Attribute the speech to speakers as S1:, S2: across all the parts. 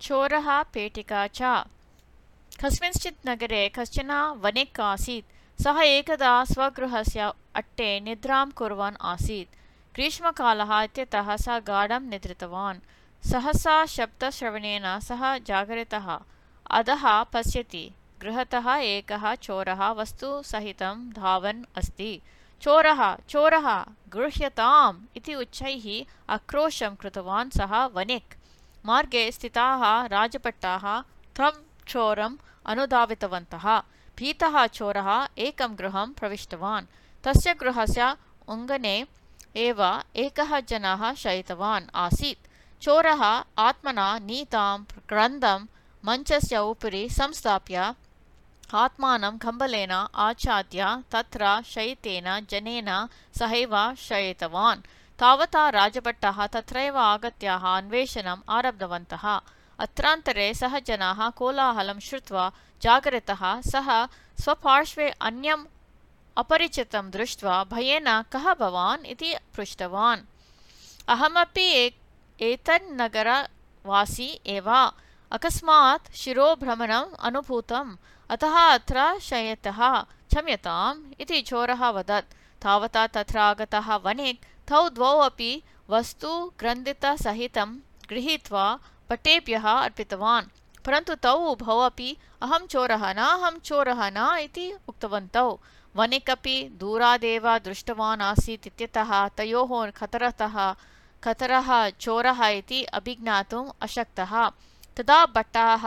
S1: चोरः पेटिका च। कस्मिंश्चित् नगरे कश्चन वनिक् आसीत्। सः एकदा स्वगृहस्य अट्टे निद्रां कुर्वन् आसीत्। ग्रीष्मकालः इत्यतः सः गाढं निद्रितवान्। सहसा शब्दश्रवणेन सः जागरितः। अधः पश्यति गृहतः एकः चोरः वस्तुसहितं धावन् अस्ति। चोरः चोरः गृह्यताम् इति उच्चैः आक्रोशं कृतवान् सः वनिक् मार्गे स्थिताः राजपट्टाः तं चोरम् अनुधावितवन्तः भीतः चोरः एकं गृहं प्रविष्टवान्। तस्य गृहस्य उङ्गणे एव एकः जनः शयितवान् आसीत्। चोरः आत्मना नीतां ग्रन्थं मञ्चस्य उपरि संस्थाप्य आत्मानं कम्बलेन आच्छाद्य तत्र शयितेन जनेन सहैव शयितवान् तावता राजभट्टः तत्रैव आगत्य अन्वेषणम् आरब्धवन्तः। अत्रान्तरे सः जनाः कोलाहलं श्रुत्वा जागरितः सः स्वपार्श्वे अन्यम् अपरिचितं दृष्ट्वा भयेन कः भवान्? इति पृष्टवान्। अहमपि एतन्नगरवासी एव। अकस्मात् शिरोभ्रमणम् अनुभूतम् अतः अत्र शयतः क्षम्यताम् इति चोरः वदत्। तावता तत्र आगतः वनिक् तौ द्वौ अपि वस्तु ग्रन्थितसहितं गृहीत्वा पटेभ्यः अर्पितवान्। परन्तु तौ उभौ अपि अहं चोरः न अहं चोरः न इति उक्तवन्तौ। वनिक् अपि दूरादेव दृष्टवान् आसीत् इत्यतः तयोः कतरतः कतरः चोरः इति अभिज्ञातुम् अशक्तः। तदा भट्टाः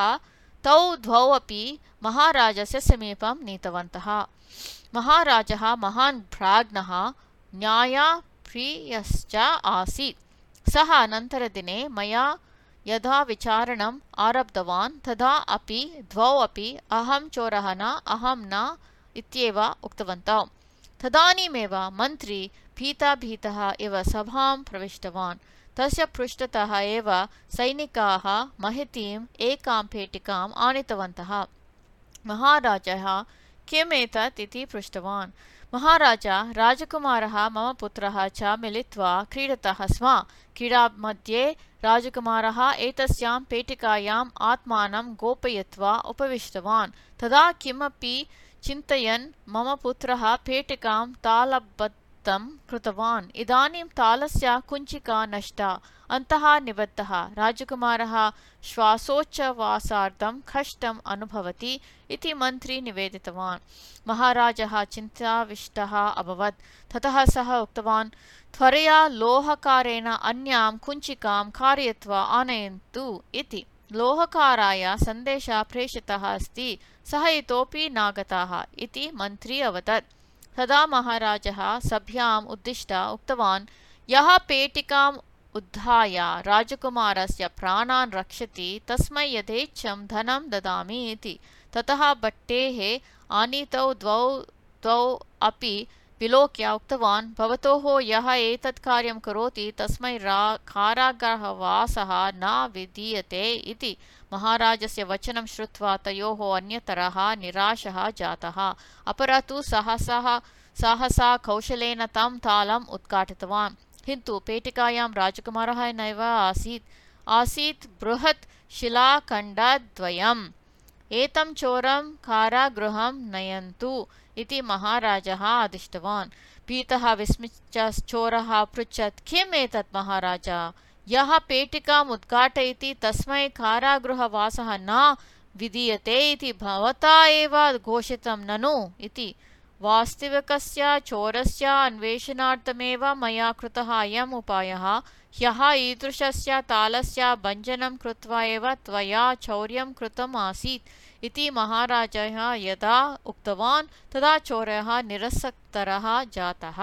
S1: तौ द्वौ अपि महाराजस्य समीपं नीतवन्तः। महाराजः महान् प्राज्ञः न्यायप्रियश्च आसीत्। सः अनन्तरदिने मया यदा विचारणम् आरब्धवान्, तदा अपि द्वौ अपि अहं चोरः न, अहं न इत्येव उक्तवन्तौ तदानीमेव मन्त्री भीताभीतः इव सभां प्रविष्टवान्। तस्य पृष्ठतः एव सैनिकाः महतीम् एकां पेटिकाम् आनीतवन्तः। महाराजः किम् एतत् इति पृष्टवान्। महाराजा राजकुमारः मम पुत्रः च मिलित्वा क्रीडतः स्म क्रीडामध्ये राजकुमारः एतस्यां पेटिकायाम् आत्मानं गोपयित्वा उपविष्टवान् तदा किमपि चिन्तयन् मम पुत्रः पेटिकां तालबद्ध कृतवान्। इदानीं तालस्य कुञ्चिका नष्टा। अन्तः निबद्धः। राजकुमारः श्वासोच्छवासार्थं कष्टम् अनुभवति इति मन्त्री निवेदितवान्। महाराजः चिन्ताविष्टः अभवत्। ततः सः उक्तवान् त्वरया लोहकारेण अन्यां कुञ्चिकां कारयित्वा आनयन्तु इति। लोहकाराय सन्देशः प्रेषितः अस्ति। सः इतोपि नागतः इति मन्त्री अवदत् तदा महाराजः सभ्याम् उद्दिश्य उक्तवान् यः पेटिकाम् उद्धाय राजकुमारस्य प्राणान् रक्षति तस्मै यथेच्छं धनं ददामि इति। ततः भट्टेः आनीतौ द्वौ द्वौ अपि विलोक्य उक्तवान्, भवतोः यः एतत् कार्यं करोति, तस्मै रा कारागृहवासः न विधीयते इति। महाराजस्य वचनं श्रुत्वा तयोः अन्यतरः निराशः जातः। अपरः तु सहसः, सहसा कौशलेन तं तालम् उद्घाटितवान्। किन्तु पेटिकायां राजकुमारः नैव आसीत्। आसीत् बृहत् शिलाखण्डद्वयम्। एतं चोरं कारागृहं नयन्तु। इति महाराजः आदिष्टवान्। भीतः विस्मिच्य चोरः अपृच्छत् किम् एतत् महाराज? यः पेटिकाम् उद्घाटयति तस्मै कारागृहवासः न विधीयते इति भवता एव घोषितं ननु इति वास्तविकस्य चोरस्य अन्वेषणार्थमेव मया कृतः अयम् उपायः। ह्यः ईदृशस्य तालस्य भञ्जनं कृत्वा एव त्वया चौर्यं कृतम् आसीत्। इति महाराजः यदा उक्तवान् तदा चोरः निरसक्तरः जातः